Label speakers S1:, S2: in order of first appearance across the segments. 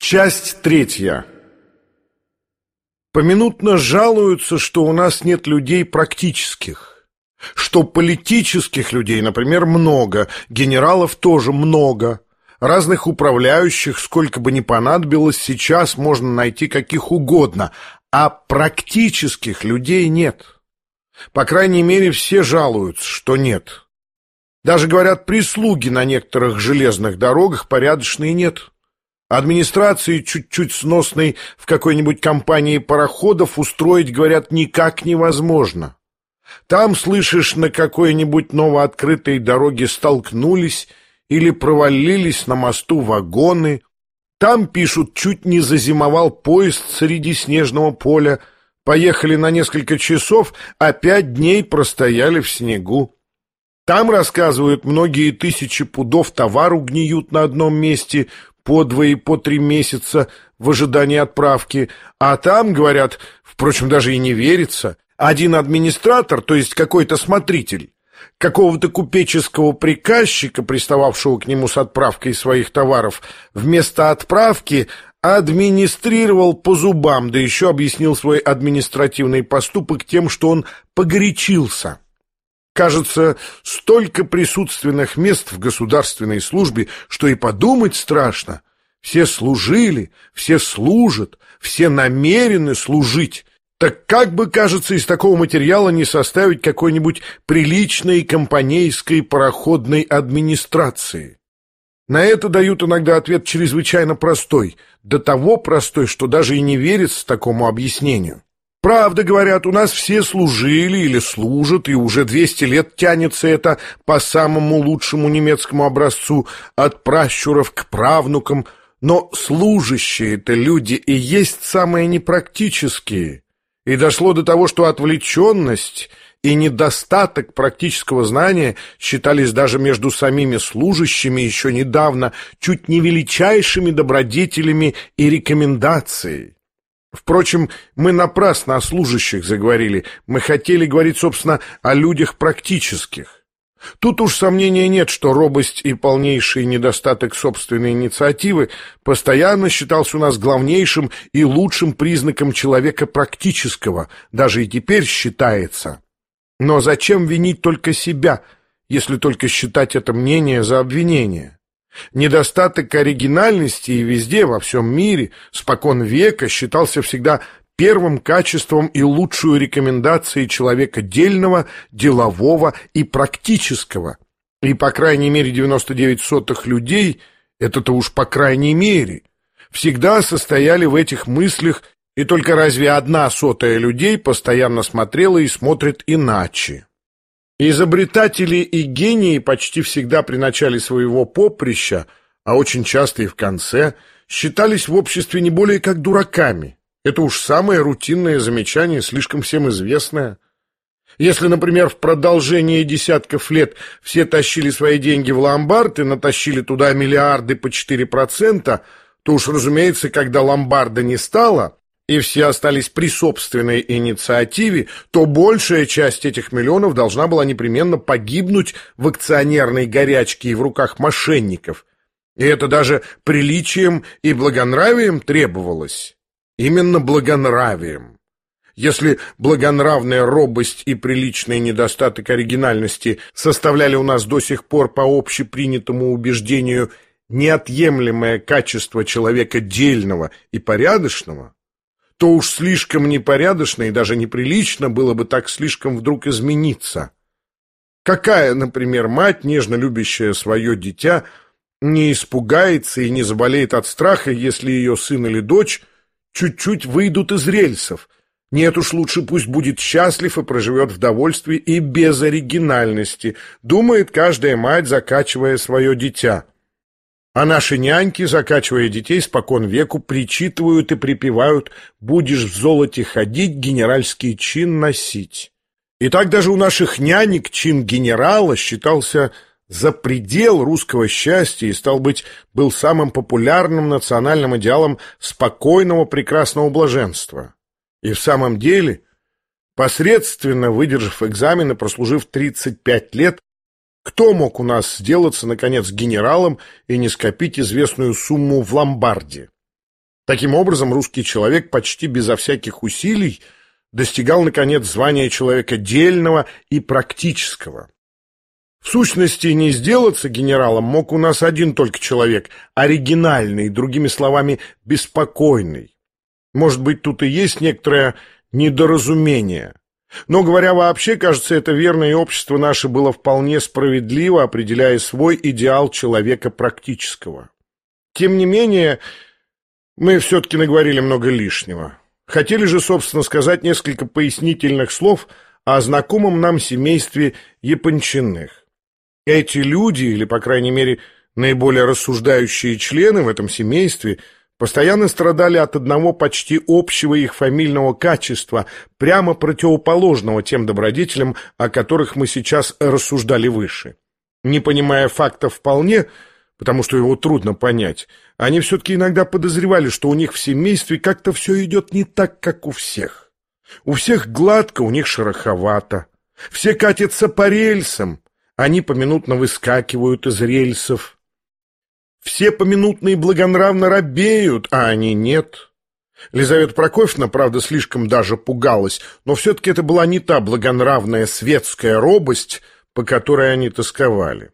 S1: Часть третья. Поминутно жалуются, что у нас нет людей практических, что политических людей, например, много, генералов тоже много, разных управляющих, сколько бы ни понадобилось, сейчас можно найти каких угодно, а практических людей нет. По крайней мере, все жалуются, что нет. Даже, говорят, прислуги на некоторых железных дорогах порядочные нет. Администрации чуть-чуть сносной в какой-нибудь компании пароходов устроить, говорят, никак невозможно. Там, слышишь, на какой-нибудь новооткрытой дороге столкнулись или провалились на мосту вагоны. Там, пишут, чуть не зазимовал поезд среди снежного поля. Поехали на несколько часов, а пять дней простояли в снегу. Там, рассказывают, многие тысячи пудов товару гниют на одном месте, по два и по три месяца в ожидании отправки, а там, говорят, впрочем, даже и не верится, один администратор, то есть какой-то смотритель, какого-то купеческого приказчика, пристававшего к нему с отправкой своих товаров, вместо отправки администрировал по зубам, да еще объяснил свой административный поступок тем, что он погорячился. Кажется, столько присутственных мест в государственной службе, что и подумать страшно. Все служили, все служат, все намерены служить. Так как бы, кажется, из такого материала не составить какой-нибудь приличной компанейской пароходной администрации? На это дают иногда ответ чрезвычайно простой, до того простой, что даже и не верится такому объяснению. Правда, говорят, у нас все служили или служат, и уже 200 лет тянется это по самому лучшему немецкому образцу, от пращуров к правнукам, но служащие-то люди и есть самые непрактические. И дошло до того, что отвлеченность и недостаток практического знания считались даже между самими служащими еще недавно чуть не величайшими добродетелями и рекомендацией. Впрочем, мы напрасно о служащих заговорили. Мы хотели говорить, собственно, о людях практических. Тут уж сомнения нет, что робость и полнейший недостаток собственной инициативы постоянно считался у нас главнейшим и лучшим признаком человека практического, даже и теперь считается. Но зачем винить только себя, если только считать это мнение за обвинение? Недостаток оригинальности и везде, во всем мире, спокон века считался всегда первым качеством и лучшую рекомендацией человека дельного, делового и практического. И, по крайней мере, 99 сотых людей, это-то уж по крайней мере, всегда состояли в этих мыслях, и только разве одна сотая людей постоянно смотрела и смотрит иначе. Изобретатели и гении почти всегда при начале своего поприща, а очень часто и в конце, считались в обществе не более как дураками. Это уж самое рутинное замечание, слишком всем известное. Если, например, в продолжение десятков лет все тащили свои деньги в ломбард и натащили туда миллиарды по 4%, то уж, разумеется, когда ломбарда не стало, и все остались при собственной инициативе, то большая часть этих миллионов должна была непременно погибнуть в акционерной горячке и в руках мошенников. И это даже приличием и благонравием требовалось. Именно благонравием. Если благонравная робость и приличный недостаток оригинальности составляли у нас до сих пор по общепринятому убеждению неотъемлемое качество человека дельного и порядочного, то уж слишком непорядочно и даже неприлично было бы так слишком вдруг измениться. Какая, например, мать, нежно любящая свое дитя, не испугается и не заболеет от страха, если ее сын или дочь чуть-чуть выйдут из рельсов? Нет уж, лучше пусть будет счастлив и проживет в довольстве и без оригинальности, думает каждая мать, закачивая свое дитя. А наши няньки, закачивая детей, спокон веку причитывают и припевают «Будешь в золоте ходить, генеральский чин носить». И так даже у наших нянек чин генерала считался за предел русского счастья и, стал быть, был самым популярным национальным идеалом спокойного прекрасного блаженства. И в самом деле, посредственно выдержав экзамены, прослужив 35 лет, кто мог у нас сделаться, наконец, генералом и не скопить известную сумму в ломбарде? Таким образом, русский человек почти безо всяких усилий достигал, наконец, звания человека дельного и практического. В сущности, не сделаться генералом мог у нас один только человек, оригинальный, другими словами, беспокойный. Может быть, тут и есть некоторое недоразумение. Но, говоря вообще, кажется, это верное общество наше было вполне справедливо, определяя свой идеал человека практического. Тем не менее, мы все-таки наговорили много лишнего. Хотели же, собственно, сказать несколько пояснительных слов о знакомом нам семействе Япончиных. Эти люди, или, по крайней мере, наиболее рассуждающие члены в этом семействе, постоянно страдали от одного почти общего их фамильного качества, прямо противоположного тем добродетелям, о которых мы сейчас рассуждали выше. Не понимая фактов вполне, потому что его трудно понять, они все-таки иногда подозревали, что у них в семействе как-то все идет не так, как у всех. У всех гладко, у них шероховато. Все катятся по рельсам, они поминутно выскакивают из рельсов. Все поминутно и благонравно робеют, а они нет. Лизавета Прокофьевна, правда, слишком даже пугалась, но все-таки это была не та благонравная светская робость, по которой они тосковали.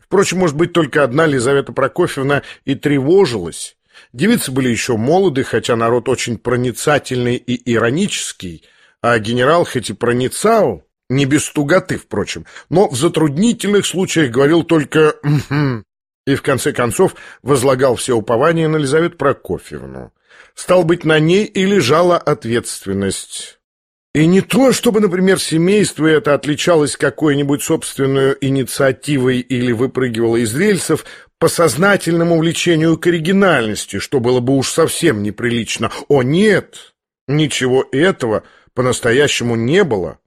S1: Впрочем, может быть, только одна Лизавета Прокофьевна и тревожилась. Девицы были еще молоды, хотя народ очень проницательный и иронический, а генерал хоть и проницал, не без туготы, впрочем, но в затруднительных случаях говорил только «мхм» и в конце концов возлагал все упования на Елизавету Прокофьевну. Стал быть, на ней и лежала ответственность. И не то, чтобы, например, семейство это отличалось какой-нибудь собственной инициативой или выпрыгивало из рельсов по сознательному влечению к оригинальности, что было бы уж совсем неприлично. О, нет! Ничего этого по-настоящему не было.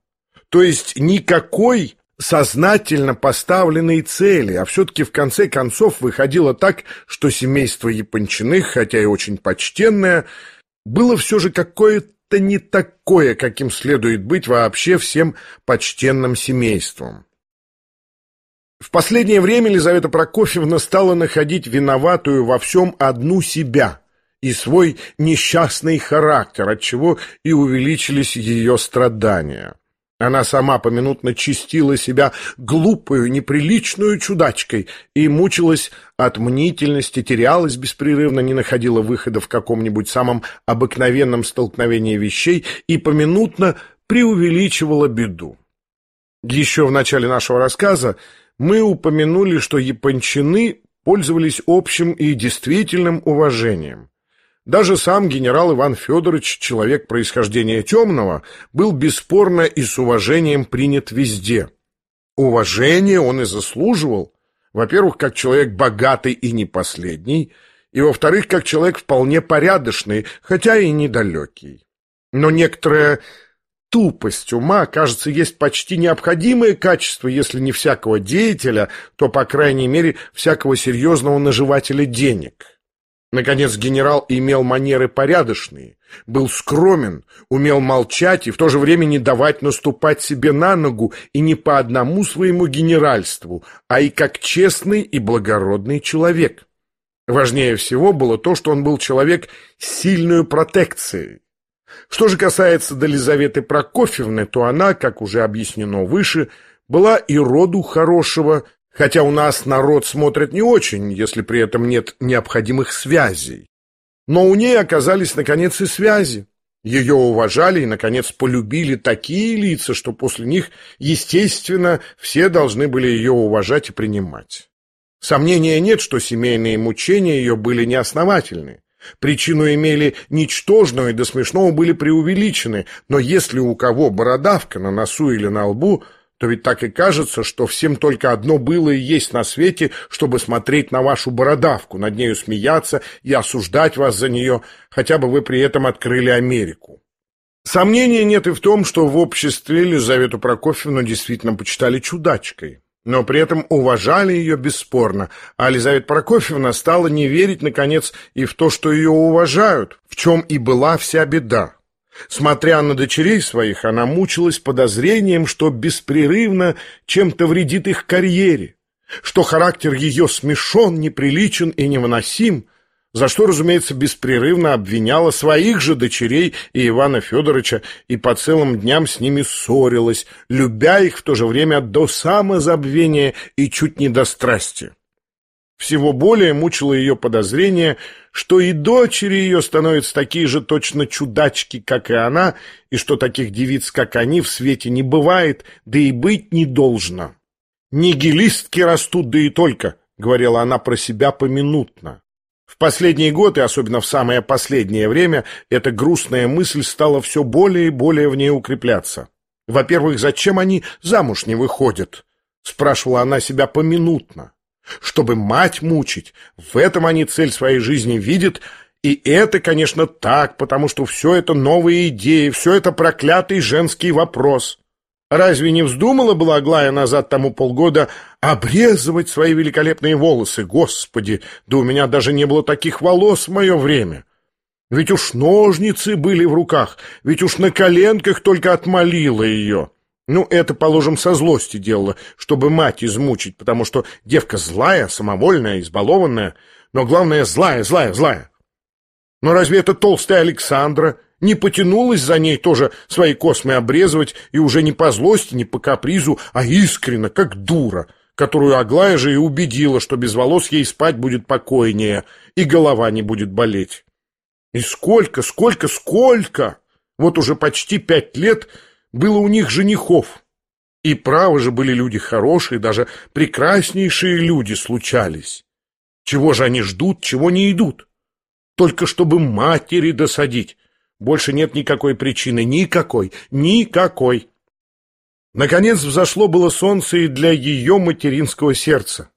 S1: То есть никакой сознательно поставленной цели, а все-таки в конце концов выходило так, что семейство Япончиных, хотя и очень почтенное, было все же какое-то не такое, каким следует быть вообще всем почтенным семейством. В последнее время Елизавета Прокофьевна стала находить виноватую во всем одну себя и свой несчастный характер, отчего и увеличились ее страдания. Она сама поминутно чистила себя глупую, неприличную чудачкой и мучилась от мнительности, терялась беспрерывно, не находила выхода в каком-нибудь самом обыкновенном столкновении вещей и поминутно преувеличивала беду. Еще в начале нашего рассказа мы упомянули, что япончины пользовались общим и действительным уважением. Даже сам генерал Иван Федорович, человек происхождения темного, был бесспорно и с уважением принят везде. Уважение он и заслуживал. Во-первых, как человек богатый и не последний, и, во-вторых, как человек вполне порядочный, хотя и недалекий. Но некоторая тупость ума, кажется, есть почти необходимое качество, если не всякого деятеля, то, по крайней мере, всякого серьезного наживателя денег. Наконец, генерал имел манеры порядочные, был скромен, умел молчать и в то же время не давать наступать себе на ногу и не по одному своему генеральству, а и как честный и благородный человек. Важнее всего было то, что он был человек с сильной протекцией. Что же касается до Лизаветы Прокофьевны, то она, как уже объяснено выше, была и роду хорошего, Хотя у нас народ смотрит не очень, если при этом нет необходимых связей. Но у ней оказались, наконец, и связи. Ее уважали и, наконец, полюбили такие лица, что после них, естественно, все должны были ее уважать и принимать. Сомнения нет, что семейные мучения ее были неосновательны. Причину имели ничтожную и до смешного были преувеличены, но если у кого бородавка на носу или на лбу – то ведь так и кажется, что всем только одно было и есть на свете, чтобы смотреть на вашу бородавку, над нею смеяться и осуждать вас за нее, хотя бы вы при этом открыли Америку. Сомнения нет и в том, что в обществе Елизавету Прокофьевну действительно почитали чудачкой, но при этом уважали ее бесспорно, а Елизавета Прокофьевна стала не верить, наконец, и в то, что ее уважают, в чем и была вся беда. Смотря на дочерей своих, она мучилась подозрением, что беспрерывно чем-то вредит их карьере, что характер ее смешон, неприличен и невыносим, за что, разумеется, беспрерывно обвиняла своих же дочерей и Ивана Федоровича и по целым дням с ними ссорилась, любя их в то же время до самозабвения и чуть не до страсти. Всего более мучило ее подозрение, что и дочери ее становятся такие же точно чудачки, как и она, и что таких девиц, как они, в свете не бывает, да и быть не должно. «Нигилистки растут, да и только», — говорила она про себя поминутно. В последние годы, особенно в самое последнее время, эта грустная мысль стала все более и более в ней укрепляться. Во-первых, зачем они замуж не выходят? Спрашивала она себя поминутно. Чтобы мать мучить, в этом они цель своей жизни видят, и это, конечно, так, потому что все это новые идеи, все это проклятый женский вопрос. Разве не вздумала была Аглая назад тому полгода обрезывать свои великолепные волосы? Господи, да у меня даже не было таких волос в мое время. Ведь уж ножницы были в руках, ведь уж на коленках только отмолила ее. Ну, это, положим, со злости делала, чтобы мать измучить, потому что девка злая, самовольная, избалованная, но главное злая, злая, злая. Но разве это толстая Александра не потянулась за ней тоже свои космы обрезывать, и уже не по злости, не по капризу, а искренно, как дура, которую Аглая же и убедила, что без волос ей спать будет покойнее, и голова не будет болеть. И сколько, сколько, сколько! Вот уже почти пять лет было у них женихов. И право же были люди хорошие, даже прекраснейшие люди случались. Чего же они ждут, чего не идут? Только чтобы матери досадить. Больше нет никакой причины, никакой, никакой. Наконец взошло было солнце и для ее материнского сердца.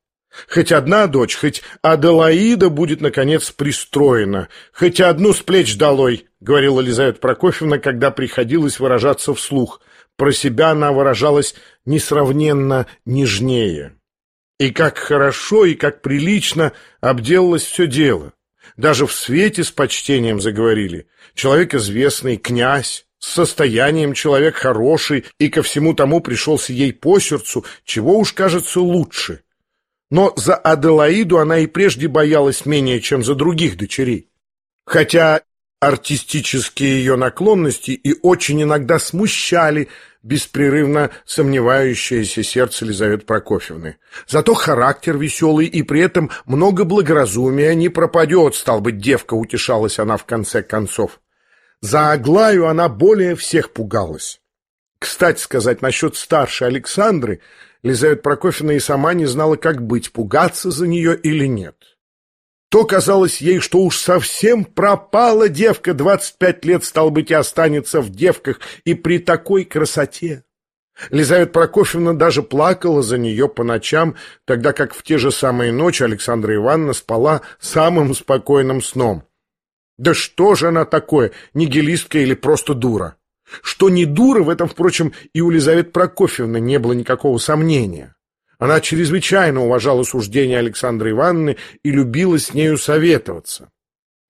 S1: Хоть одна дочь, хоть Аделаида будет, наконец, пристроена. Хоть одну с плеч долой, — говорила Елизавета Прокофьевна, когда приходилось выражаться вслух. Про себя она выражалась несравненно нежнее. И как хорошо, и как прилично обделалось все дело. Даже в свете с почтением заговорили. Человек известный, князь, с состоянием человек хороший, и ко всему тому пришелся ей по сердцу, чего уж кажется лучше. Но за Аделаиду она и прежде боялась менее, чем за других дочерей. Хотя артистические ее наклонности и очень иногда смущали беспрерывно сомневающееся сердце Елизаветы Прокофьевны. Зато характер веселый и при этом много благоразумия не пропадет, стал быть, девка, утешалась она в конце концов. За Аглаю она более всех пугалась. Кстати сказать, насчет старшей Александры, Лизавета Прокофьевна и сама не знала, как быть, пугаться за нее или нет. То казалось ей, что уж совсем пропала девка, двадцать пять лет, стал быть, и останется в девках, и при такой красоте. Лизавета Прокофьевна даже плакала за нее по ночам, тогда как в те же самые ночи Александра Ивановна спала самым спокойным сном. Да что же она такое, нигилистка или просто дура? Что не дура, в этом, впрочем, и у Лизаветы Прокофьевны не было никакого сомнения. Она чрезвычайно уважала суждения Александры Ивановны и любила с нею советоваться.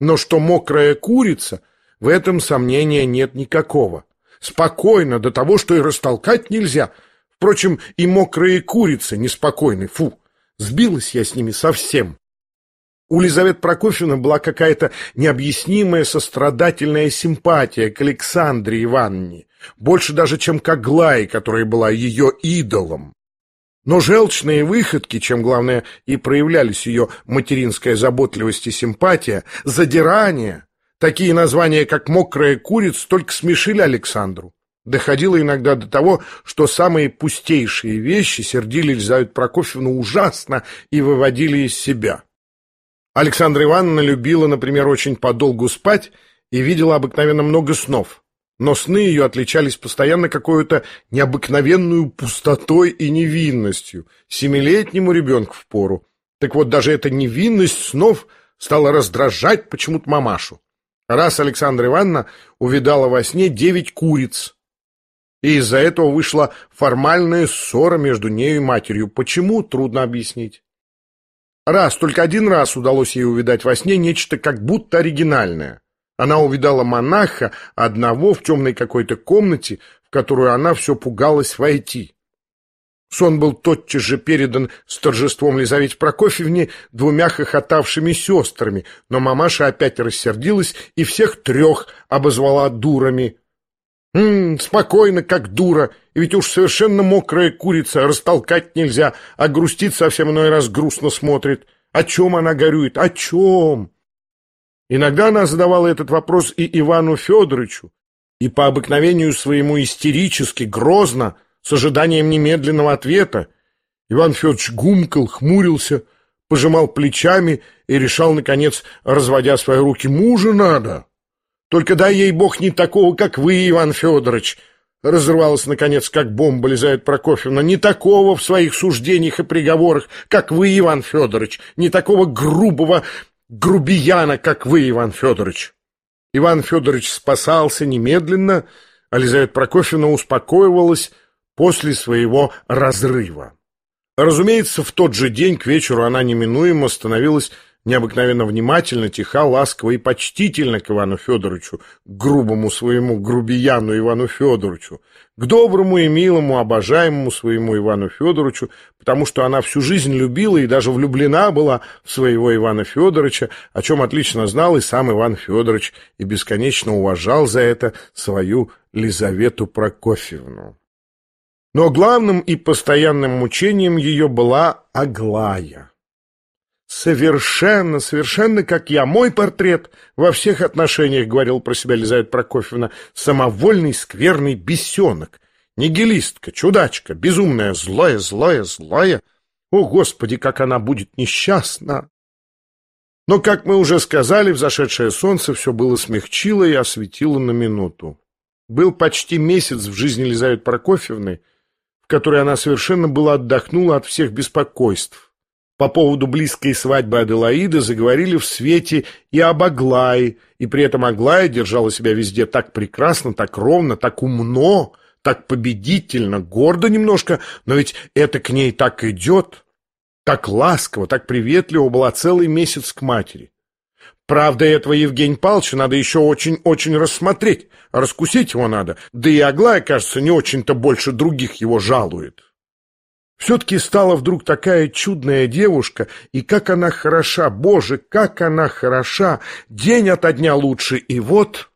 S1: Но что мокрая курица, в этом сомнения нет никакого. Спокойно, до того, что и растолкать нельзя. Впрочем, и мокрые курицы неспокойны, фу. Сбилась я с ними совсем. У Лизаветы Прокофьевны была какая-то необъяснимая сострадательная симпатия к Александре Ивановне, больше даже, чем к Аглае, которая была ее идолом. Но желчные выходки, чем, главное, и проявлялись ее материнская заботливость и симпатия, задирание, такие названия, как «мокрая курица», только смешили Александру. Доходило иногда до того, что самые пустейшие вещи сердили Елизавету Прокофьевну ужасно и выводили из себя. Александра Ивановна любила, например, очень подолгу спать и видела обыкновенно много снов. Но сны ее отличались постоянно какой-то необыкновенную пустотой и невинностью, семилетнему ребенку в пору. Так вот, даже эта невинность снов стала раздражать почему-то мамашу. Раз Александра Ивановна увидала во сне девять куриц, и из-за этого вышла формальная ссора между нею и матерью. Почему, трудно объяснить. Раз, только один раз удалось ей увидать во сне нечто как будто оригинальное. Она увидала монаха одного в темной какой-то комнате, в которую она все пугалась войти. Сон был тотчас же передан с торжеством Лизавете Прокофьевне двумя хохотавшими сестрами, но мамаша опять рассердилась и всех трех обозвала дурами. «М -м, спокойно, как дура, и ведь уж совершенно мокрая курица, растолкать нельзя, а грустит совсем иной раз грустно смотрит. О чем она горюет? О чем?» Иногда она задавала этот вопрос и Ивану Федоровичу, и по обыкновению своему истерически, грозно, с ожиданием немедленного ответа. Иван Федорович гумкал, хмурился, пожимал плечами и решал, наконец, разводя свои руки, «Мужа надо! Только дай ей Бог не такого, как вы, Иван Федорович!» Разрывалась, наконец, как бомба Лизавета Прокофьевна. «Не такого в своих суждениях и приговорах, как вы, Иван Федорович! Не такого грубого грубияна, как вы, Иван Федорович!» Иван Федорович спасался немедленно, а Лизавета Прокофьевна успокоивалась, после своего разрыва. Разумеется, в тот же день к вечеру она неминуемо становилась необыкновенно внимательно, тиха, ласково и почтительно к Ивану Федоровичу, к грубому своему грубияну Ивану Федоровичу, к доброму и милому, обожаемому своему Ивану Федоровичу, потому что она всю жизнь любила и даже влюблена была в своего Ивана Федоровича, о чем отлично знал и сам Иван Федорович, и бесконечно уважал за это свою Лизавету Прокофьевну. Но главным и постоянным мучением ее была Аглая. «Совершенно, совершенно как я. Мой портрет во всех отношениях, — говорил про себя Лизавета Прокофьевна, — самовольный, скверный бесенок, нигилистка, чудачка, безумная, злая, злая, злая. О, Господи, как она будет несчастна!» Но, как мы уже сказали, взошедшее солнце все было смягчило и осветило на минуту. Был почти месяц в жизни Лизаветы Прокофьевны — которой она совершенно была отдохнула от всех беспокойств. По поводу близкой свадьбы Аделаиды заговорили в свете и об Аглае, и при этом Аглая держала себя везде так прекрасно, так ровно, так умно, так победительно, гордо немножко, но ведь это к ней так идет, так ласково, так приветливо была целый месяц к матери. Правда, этого Евгения Павловича надо еще очень-очень рассмотреть, раскусить его надо, да и Аглая, кажется, не очень-то больше других его жалует. Все-таки стала вдруг такая чудная девушка, и как она хороша, боже, как она хороша, день ото дня лучше, и вот...